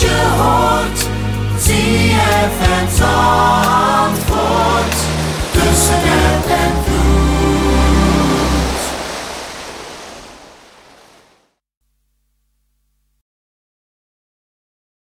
you je hoort. ZFM